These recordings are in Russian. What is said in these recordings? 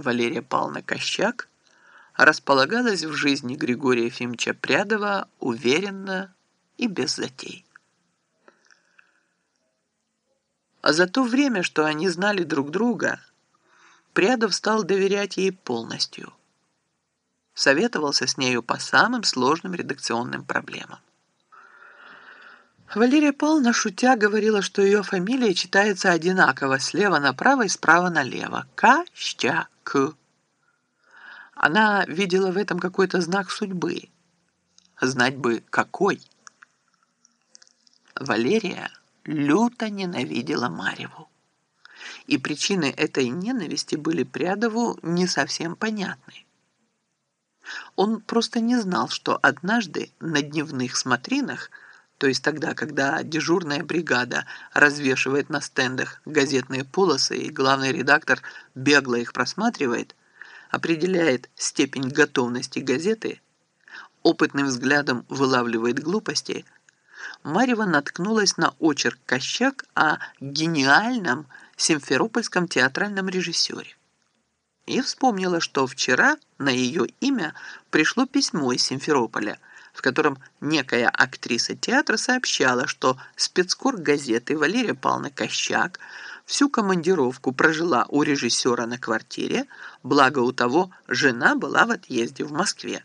Валерия Павловна Кощак располагалась в жизни Григория Ефимовича Прядова уверенно и без затей. А за то время, что они знали друг друга, Прядов стал доверять ей полностью. Советовался с нею по самым сложным редакционным проблемам. Валерия Павловна, шутя, говорила, что ее фамилия читается одинаково слева направо и справа налево. Кощак. Она видела в этом какой-то знак судьбы. Знать бы, какой. Валерия люто ненавидела Марьеву. И причины этой ненависти были Прядову не совсем понятны. Он просто не знал, что однажды на дневных смотринах – то есть тогда, когда дежурная бригада развешивает на стендах газетные полосы и главный редактор бегло их просматривает, определяет степень готовности газеты, опытным взглядом вылавливает глупости, Марьева наткнулась на очерк Кощак о гениальном симферопольском театральном режиссере. И вспомнила, что вчера на ее имя пришло письмо из Симферополя – в котором некая актриса театра сообщала, что спецкор газеты Валерия Павловна Кощак всю командировку прожила у режиссера на квартире, благо у того жена была в отъезде в Москве.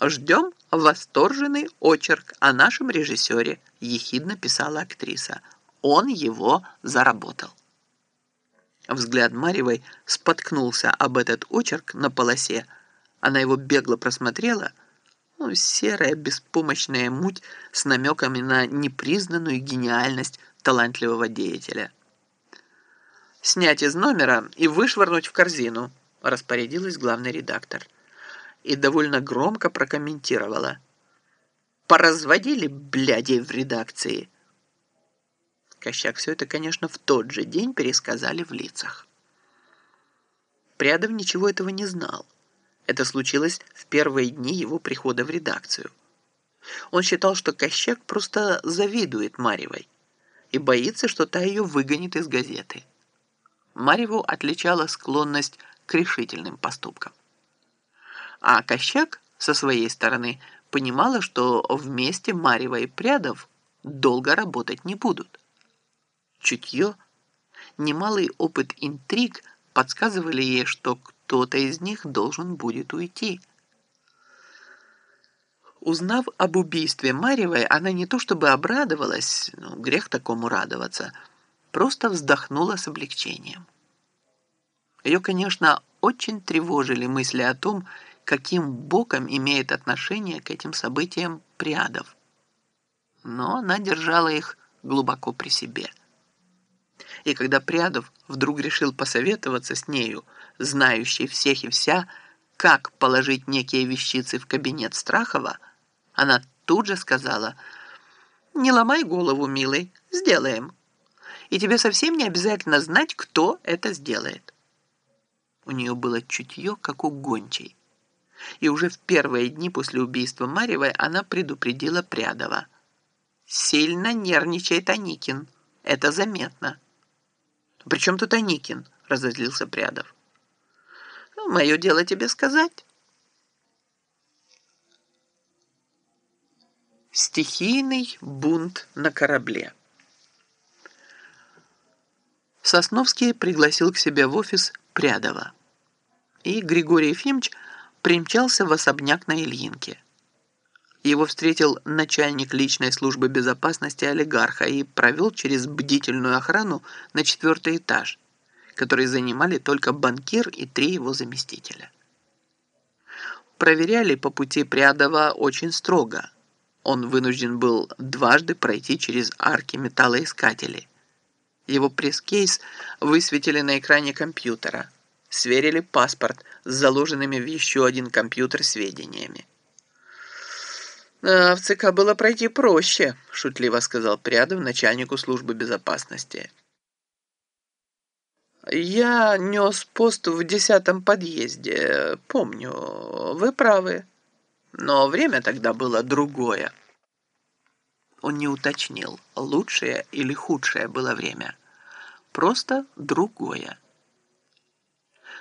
«Ждем восторженный очерк о нашем режиссере», – ехидно писала актриса. «Он его заработал». Взгляд Марьевой споткнулся об этот очерк на полосе, она его бегло просмотрела. Ну, серая беспомощная муть с намеками на непризнанную гениальность талантливого деятеля. «Снять из номера и вышвырнуть в корзину», распорядилась главный редактор. И довольно громко прокомментировала. «Поразводили блядей в редакции». Кощак все это, конечно, в тот же день пересказали в лицах. Прядов ничего этого не знал. Это случилось в первые дни его прихода в редакцию. Он считал, что Кощак просто завидует Марьевой и боится, что та ее выгонит из газеты. Марьеву отличала склонность к решительным поступкам. А Кощак, со своей стороны, понимала, что вместе Марьева и Прядов долго работать не будут. Чутье, немалый опыт интриг подсказывали ей, что кто-то из них должен будет уйти. Узнав об убийстве Марьевой, она не то чтобы обрадовалась, ну, грех такому радоваться, просто вздохнула с облегчением. Ее, конечно, очень тревожили мысли о том, каким боком имеет отношение к этим событиям Приадов. Но она держала их глубоко при себе. И когда Прядов вдруг решил посоветоваться с нею, знающей всех и вся, как положить некие вещицы в кабинет Страхова, она тут же сказала, «Не ломай голову, милый, сделаем. И тебе совсем не обязательно знать, кто это сделает». У нее было чутье, как у гончей. И уже в первые дни после убийства Марьевой она предупредила Прядова. «Сильно нервничает Аникин. Это заметно». «При чем тут Аникин?» – разозлился Прядов. «Мое дело тебе сказать». Стихийный бунт на корабле. Сосновский пригласил к себе в офис Прядова. И Григорий Ефимович примчался в особняк на Ильинке. Его встретил начальник личной службы безопасности олигарха и провел через бдительную охрану на четвертый этаж, который занимали только банкир и три его заместителя. Проверяли по пути Прядова очень строго. Он вынужден был дважды пройти через арки металлоискателей. Его пресс-кейс высветили на экране компьютера. Сверили паспорт с заложенными в еще один компьютер сведениями. «А в ЦК было пройти проще», – шутливо сказал Прядов начальнику службы безопасности. «Я нес пост в десятом подъезде, помню, вы правы. Но время тогда было другое». Он не уточнил, лучшее или худшее было время. Просто другое.